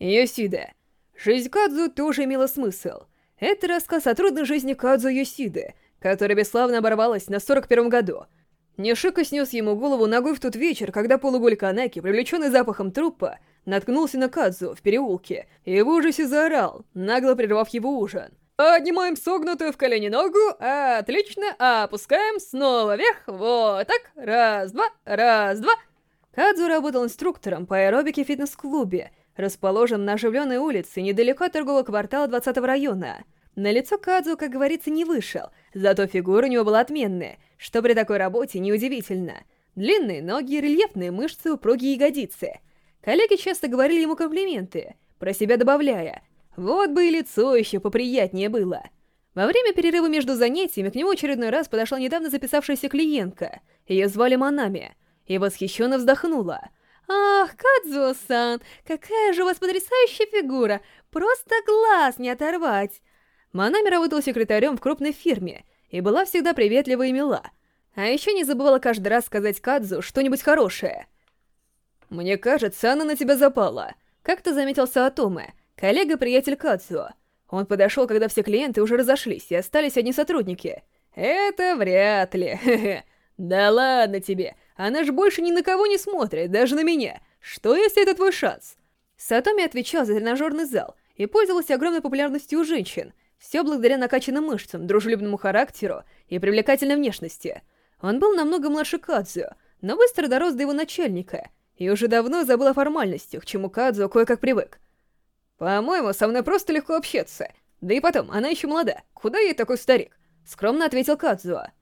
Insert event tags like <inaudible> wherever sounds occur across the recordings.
Йосида. Жизнь Кадзу тоже имела смысл. Это рассказ о трудной жизни Кадзу Йосиды, которая бесславно оборвалась на 41-м году. Нишика снес ему голову ногой в тот вечер, когда полуголь Канаки, привлеченный запахом трупа, наткнулся на Кадзу в переулке и в ужасе заорал, нагло прервав его ужин. Поднимаем согнутую в колени ногу, отлично, опускаем снова вверх, вот так, раз, два, раз, два. Кадзу работал инструктором по аэробике в фитнес-клубе, расположен на оживленной улице недалеко от торгового квартала 20-го района. На лицо Кадзу, как говорится, не вышел, зато фигура у него была отменная, что при такой работе неудивительно. Длинные ноги, рельефные мышцы, упругие ягодицы. Коллеги часто говорили ему комплименты, про себя добавляя «Вот бы и лицо еще поприятнее было». Во время перерыва между занятиями к нему очередной раз подошла недавно записавшаяся клиентка. Ее звали Манами, и восхищенно вздохнула — «Ах, Кадзо-сан, какая же у вас потрясающая фигура! Просто глаз не оторвать!» Манами работала секретарем в крупной фирме и была всегда приветлива и мила. А еще не забывала каждый раз сказать Кадзу что-нибудь хорошее. «Мне кажется, она на тебя запала», — как-то заметил Саатоме, коллега-приятель Кадзу. Он подошел, когда все клиенты уже разошлись, и остались одни сотрудники. «Это вряд ли, <laughs> Да ладно тебе, она ж больше ни на кого не смотрит, даже на меня. Что, если это твой шанс?» Сатоми отвечал за тренажерный зал и пользовался огромной популярностью у женщин. Все благодаря накачанным мышцам, дружелюбному характеру и привлекательной внешности. Он был намного младше Кадзио, но быстро дорос до его начальника и уже давно забыл о формальностях, чему Кадзио кое-как привык. «По-моему, со мной просто легко общаться. Да и потом, она еще молода. Куда ей такой старик?» Скромно ответил Кадзуо.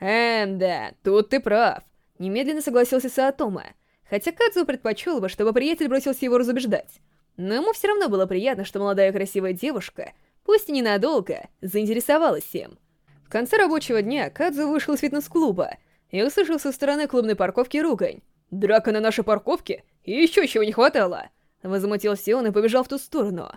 «Эм, да, тут ты прав. Немедленно согласился Саатома, хотя Кадзу предпочел бы, чтобы приятель бросился его разубеждать. Но ему все равно было приятно, что молодая красивая девушка, пусть и ненадолго, заинтересовалась им. В конце рабочего дня Кадзу вышел из фитнес-клуба и услышал со стороны клубной парковки ругань. «Драка на нашей парковке? И еще чего не хватало!» Возмутился он и побежал в ту сторону.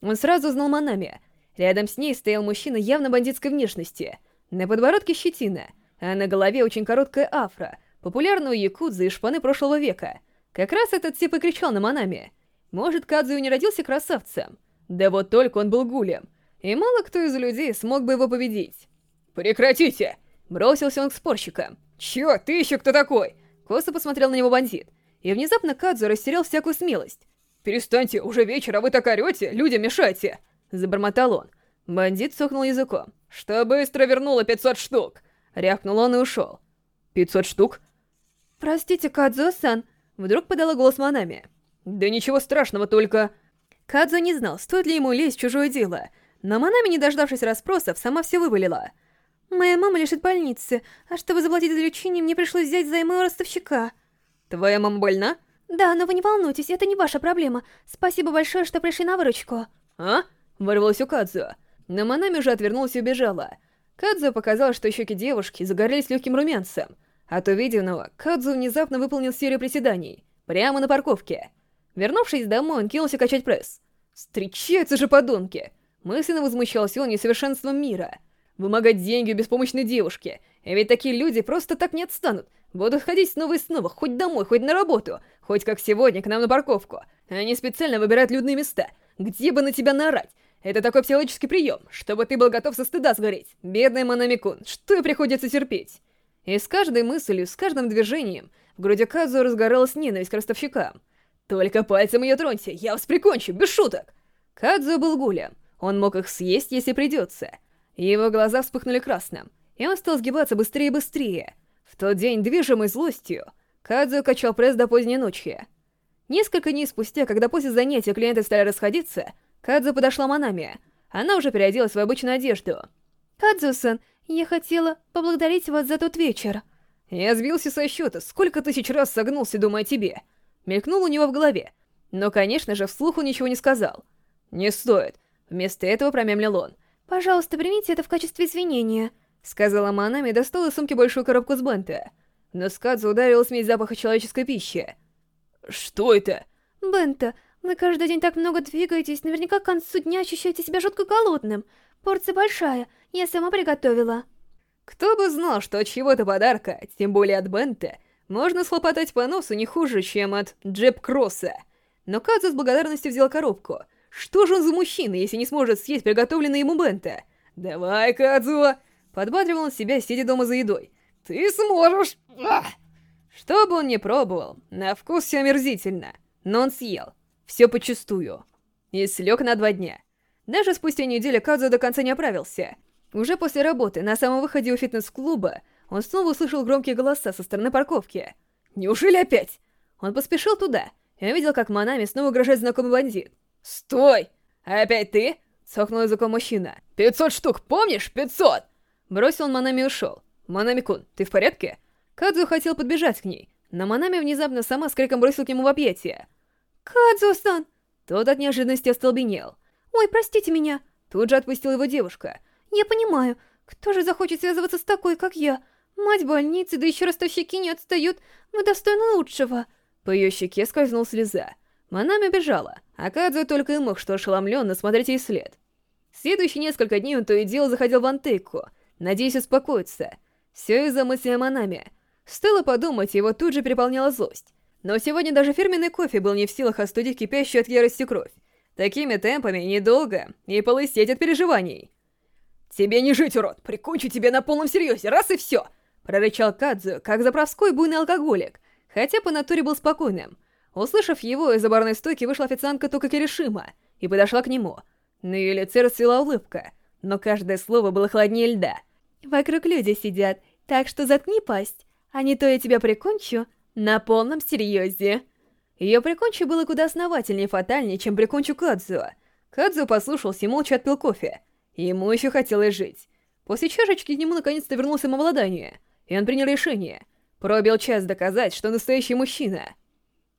Он сразу узнал Манами. Рядом с ней стоял мужчина явно бандитской внешности. На подбородке щетина, а на голове очень короткая афра — популярную якудзы и шпаны прошлого века. Как раз этот тип и кричал на Манами. Может, Кадзу не родился красавцем? Да вот только он был гулем, и мало кто из людей смог бы его победить. «Прекратите!» Бросился он к спорщикам. «Чё, ты еще кто такой?» Косо посмотрел на него бандит. И внезапно Кадзу растерял всякую смелость. «Перестаньте, уже вечер, а вы так орете, людям мешайте!» Забормотал он. Бандит сохнул языком. «Что быстро вернула 500 штук!» Рявкнул он и ушел. «500 штук?» «Простите, Кадзо-сан», — вдруг подала голос Манами. «Да ничего страшного, только...» Кадзо не знал, стоит ли ему лезть в чужое дело, но Манами, не дождавшись расспросов, сама все вывалила. «Моя мама лежит в больнице, а чтобы заплатить за лечение, мне пришлось взять займы у ростовщика». «Твоя мама больна?» «Да, но вы не волнуйтесь, это не ваша проблема. Спасибо большое, что пришли на выручку». «А?» — вырвалось у Кадзо. Но Манами уже отвернулась и убежала. Кадзо показал, что щеки девушки загорелись легким румянцем. От увиденного Кадзу внезапно выполнил серию приседаний, прямо на парковке. Вернувшись домой, он кинулся качать пресс. «Встречаются же подонки!» Мысленно возмущался он несовершенством мира. Вымогать деньги у беспомощной девушки. Ведь такие люди просто так не отстанут. Будут ходить снова и снова, хоть домой, хоть на работу, хоть как сегодня к нам на парковку. Они специально выбирают людные места, где бы на тебя наорать. Это такой психологический прием, чтобы ты был готов со стыда сгореть. Бедная Манамикун, что и приходится терпеть. И с каждой мыслью, с каждым движением в груди Казу разгоралась ненависть к ростовщикам. «Только пальцем ее троньте, я вас прикончу, без шуток!» Кадзо был гулем, он мог их съесть, если придется. Его глаза вспыхнули красным, и он стал сгибаться быстрее и быстрее. В тот день, движимый злостью, Кадзо качал пресс до поздней ночи. Несколько дней спустя, когда после занятия клиенты стали расходиться, Кадзо подошла Манами. Она уже переоделась в обычную одежду. «Кадзо-сан, я хотела поблагодарить вас за тот вечер. Я сбился со счета, сколько тысяч раз согнулся, думая о тебе. Мелькнул у него в голове. Но, конечно же, вслух он ничего не сказал. Не стоит. Вместо этого промямлил он. «Пожалуйста, примите это в качестве извинения», — сказала Манами и достала из сумки большую коробку с бента. Но Скадзу ударила смесь запаха человеческой пищи. «Что это?» «Бента, вы каждый день так много двигаетесь, наверняка к концу дня ощущаете себя жутко голодным. Порция большая, я сама приготовила. Кто бы знал, что от чего-то подарка, тем более от Бента, можно схлопотать по носу не хуже, чем от Джеб Кросса. Но Кадзу с благодарностью взял коробку. Что же он за мужчина, если не сможет съесть приготовленный ему бенте? «Давай, Кадзу!» Подбадривал он себя, сидя дома за едой. «Ты сможешь!» Ах! Что бы он ни пробовал, на вкус все омерзительно. Но он съел. Все почистую. И слег на два дня. Даже спустя неделю Кадзу до конца не оправился. Уже после работы, на самом выходе у фитнес-клуба, он снова услышал громкие голоса со стороны парковки. «Неужели опять?» Он поспешил туда, и увидел, как Манами снова угрожает знакомый бандит. «Стой! Опять ты?» — цокнул языком мужчина. «Пятьсот штук, помнишь? Пятьсот!» Бросил Манами и ушел. «Манами-кун, ты в порядке?» Кадзу хотел подбежать к ней, но Манами внезапно сама с криком бросил к нему в объятия. «Кадзу-сан!» Тот от неожиданности остолбенел. «Ой, простите меня!» Тут же отпустила его девушка. «Я понимаю, кто же захочет связываться с такой, как я? Мать больницы, да еще ростовщики не отстают, мы достойны лучшего!» По ее щеке скользнула слеза. Манами бежала, а Кадзу только и мог что ошеломленно смотреть ей след. Следующие несколько дней он то и дело заходил в антейку, надеясь успокоиться. Все из-за мысли о Манами. Стоило подумать, его тут же переполняла злость. Но сегодня даже фирменный кофе был не в силах остудить кипящую от ярости кровь. Такими темпами недолго и полысеть от переживаний. «Тебе не жить, урод! Прикончу тебя на полном серьезе, раз и все!» Прорычал Кадзу, как заправской буйный алкоголик, хотя по натуре был спокойным. Услышав его, из-за барной стойки вышла официантка Тука Киришима и подошла к нему. На ее лице расцвела улыбка, но каждое слово было холоднее льда. «Вокруг люди сидят, так что заткни пасть, а не то я тебя прикончу на полном серьезе». Ее прикончу было куда основательнее и фатальнее, чем прикончу Кадзу. Кадзу послушался и молча отпил кофе. Ему еще хотелось жить. После чашечки к нему наконец-то вернулось самовладание, и он принял решение. Пробил час доказать, что настоящий мужчина.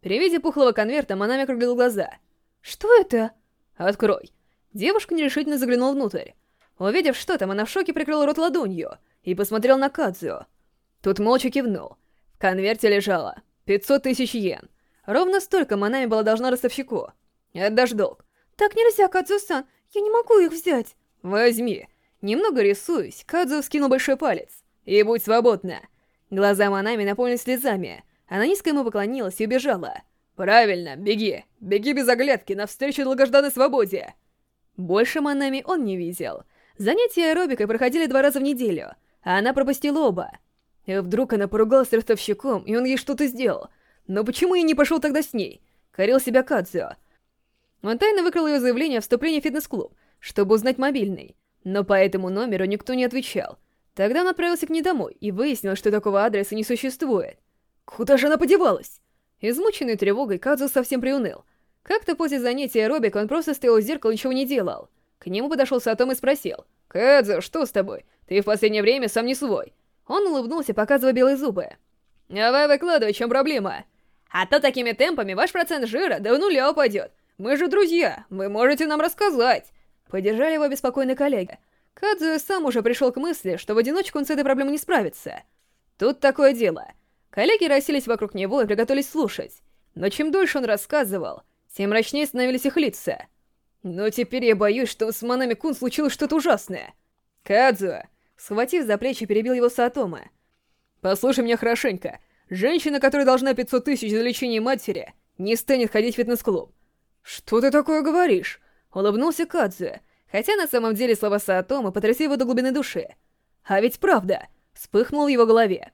При виде пухлого конверта Манами округлил глаза. «Что это?» «Открой». Девушка нерешительно заглянула внутрь. Увидев что там, она в шоке прикрыла рот ладонью и посмотрел на Кадзу. Тут молча кивнул. В конверте лежало 500 тысяч йен. Ровно столько Манами была должна ростовщику. Отдашь долг. «Так нельзя, Кадзу-сан, я не могу их взять». «Возьми». Немного рисуясь, Кадзу вскинул большой палец. «И будь свободна». Глаза Манами наполнились слезами. Она низко ему поклонилась и убежала. «Правильно, беги. Беги без оглядки, навстречу долгожданной свободе». Больше Манами он не видел. Занятия аэробикой проходили два раза в неделю, а она пропустила оба. И вдруг она поругалась с ростовщиком, и он ей что-то сделал. Но почему я не пошел тогда с ней? Корил себя Кадзио. Он тайно выкрал ее заявление о вступлении в фитнес-клуб, чтобы узнать мобильный. Но по этому номеру никто не отвечал. Тогда он отправился к ней домой и выяснил, что такого адреса не существует. Куда же она подевалась? Измученный тревогой, Кадзу совсем приуныл. Как-то после занятия аэробика он просто стоял у зеркала и ничего не делал. К нему подошел Сатом и спросил. «Кадзу, что с тобой? Ты в последнее время сам не свой». Он улыбнулся, показывая белые зубы. «Давай выкладывай, в чем проблема?» «А то такими темпами ваш процент жира до нуля упадет. Мы же друзья, вы можете нам рассказать». Поддержали его беспокойные коллеги. Кадзу сам уже пришел к мысли, что в одиночку он с этой проблемой не справится. Тут такое дело. Коллеги расселись вокруг него и приготовились слушать. Но чем дольше он рассказывал, тем мрачнее становились их лица. Но теперь я боюсь, что с Манами Кун случилось что-то ужасное. Кадзу, схватив за плечи, перебил его Саатома. Послушай меня хорошенько. Женщина, которая должна 500 тысяч за лечение матери, не станет ходить в фитнес-клуб. Что ты такое говоришь? Улыбнулся Кадзу, хотя на самом деле слова Саатома потрясли его до глубины души. А ведь правда, вспыхнул в его голове.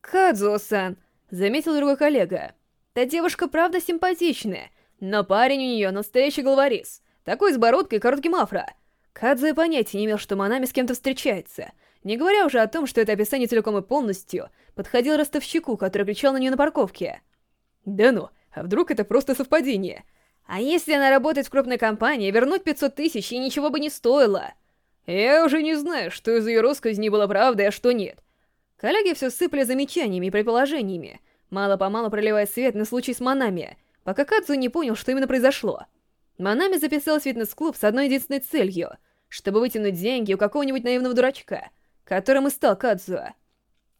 Кадзо-сан, заметил другой коллега. Та девушка правда симпатичная, но парень у нее настоящий головорез. Такой с бородкой и коротким афро. Кадзо и понятия не имел, что Манами с кем-то встречается. Не говоря уже о том, что это описание целиком и полностью подходило ростовщику, который кричал на нее на парковке. Да ну, а вдруг это просто совпадение? А если она работает в крупной компании, вернуть 500 тысяч ей ничего бы не стоило? Я уже не знаю, что из ее россказней было правдой, а что нет. Коллеги все сыпали замечаниями и предположениями, мало-помалу проливая свет на случай с Манами, пока Кадзу не понял, что именно произошло. Манами записалась в фитнес-клуб с одной единственной целью, чтобы вытянуть деньги у какого-нибудь наивного дурачка, которым и стал Кадзуа.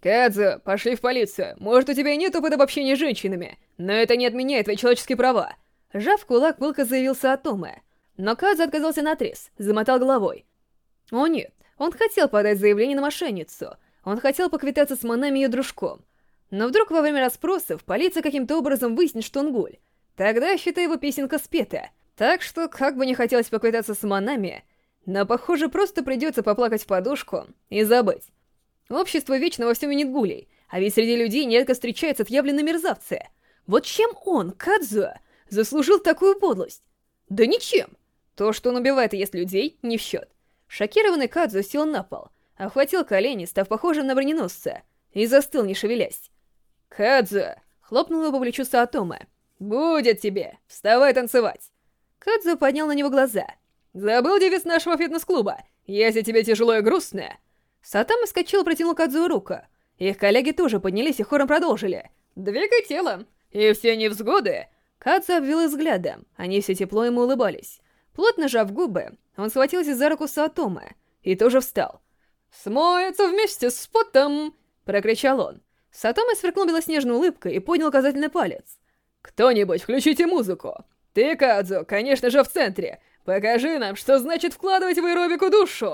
«Кадзу, пошли в полицию. Может, у тебя и нет опыта общения с женщинами, но это не отменяет твои человеческие права». Жав кулак, пылко заявился Атоме. Но Кадзу отказался на трез, замотал головой. О нет, он хотел подать заявление на мошенницу. Он хотел поквитаться с Манами и ее дружком. Но вдруг во время расспросов полиция каким-то образом выяснит, что он гуль. Тогда, считай, его песенка спета. Так что, как бы не хотелось поквитаться с Манами, но, похоже, просто придется поплакать в подушку и забыть. Общество вечно во всем винит гулей, а ведь среди людей нередко встречаются отъявленные мерзавцы. Вот чем он, Кадзуа, заслужил такую подлость? Да ничем. То, что он убивает и ест людей, не в счет. Шокированный Кадзу сел на пол, охватил колени, став похожим на броненосца, и застыл, не шевелясь. «Кадзу!» — хлопнул его по плечу Саатома. «Будет тебе! Вставай танцевать!» Кадзу поднял на него глаза. «Забыл девиз нашего фитнес-клуба? Если тебе тяжело и грустно...» Сатама скачал и протянул Кадзу руку. Их коллеги тоже поднялись и хором продолжили. «Двигай телом! И все невзгоды!» Кадзу обвел взглядом, они все тепло ему улыбались. Плотно сжав губы, он схватился за руку Саатома и тоже встал. «Смоется вместе с потом!» — прокричал он. Сатома сверкнул белоснежной улыбкой и поднял указательный палец. «Кто-нибудь, включите музыку! Ты, Кадзу, конечно же, в центре! Покажи нам, что значит вкладывать в аэробику душу!»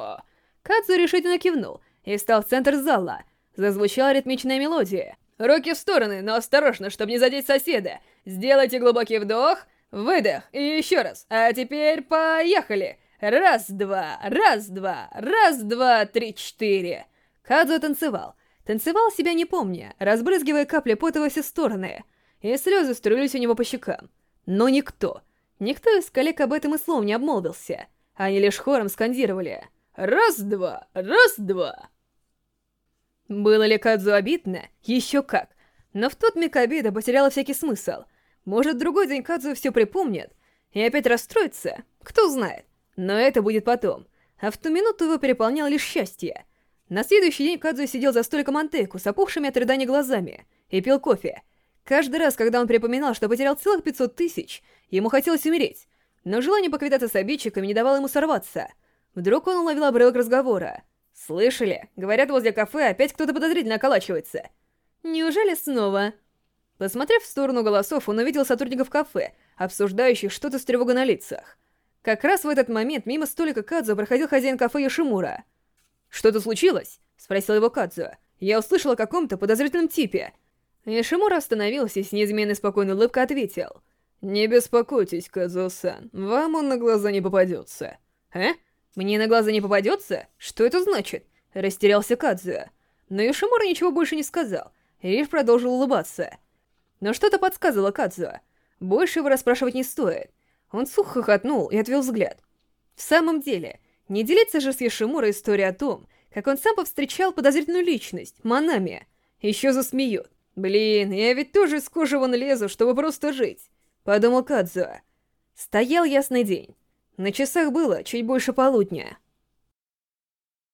Кадзу решительно кивнул и встал в центр зала. Зазвучала ритмичная мелодия. «Руки в стороны, но осторожно, чтобы не задеть соседа! Сделайте глубокий вдох, выдох и еще раз. А теперь поехали! Раз-два, раз-два, раз-два, три-четыре!» Кадзу танцевал. Танцевал себя не помня, разбрызгивая капли пота во все стороны, и слезы струились у него по щекам. Но никто, никто из коллег об этом и словом не обмолвился. Они лишь хором скандировали «Раз-два, раз-два». Было ли Кадзу обидно? Еще как. Но в тот миг обида потеряла всякий смысл. Может, другой день Кадзу все припомнит и опять расстроится? Кто знает. Но это будет потом. А в ту минуту его переполняло лишь счастье. На следующий день Кадзу сидел за столиком Антейку с опухшими от рыдания глазами и пил кофе. Каждый раз, когда он припоминал, что потерял целых 500 тысяч, ему хотелось умереть. Но желание поквитаться с обидчиками не давало ему сорваться. Вдруг он уловил обрывок разговора. «Слышали? Говорят, возле кафе опять кто-то подозрительно околачивается». «Неужели снова?» Посмотрев в сторону голосов, он увидел сотрудников кафе, обсуждающих что-то с тревогой на лицах. Как раз в этот момент мимо столика Кадзу проходил хозяин кафе Йошимура — «Что-то случилось?» — спросил его Кадзу. «Я услышал о каком-то подозрительном типе». Ишимура остановился и с неизменной спокойной улыбкой ответил. «Не беспокойтесь, Кадзу-сан, вам он на глаза не попадется». «А? Мне на глаза не попадется? Что это значит?» — растерялся Кадзу. Но Ишимура ничего больше не сказал, и лишь продолжил улыбаться. Но что-то подсказывало Кадзу. Больше его расспрашивать не стоит. Он сухо хохотнул и отвел взгляд. В самом деле, не делиться же с Яшимура историей о том, как он сам повстречал подозрительную личность, Манами. Еще засмеют. Блин, я ведь тоже с кожи вон лезу, чтобы просто жить. Подумал Кадзуа. Стоял ясный день. На часах было чуть больше полудня.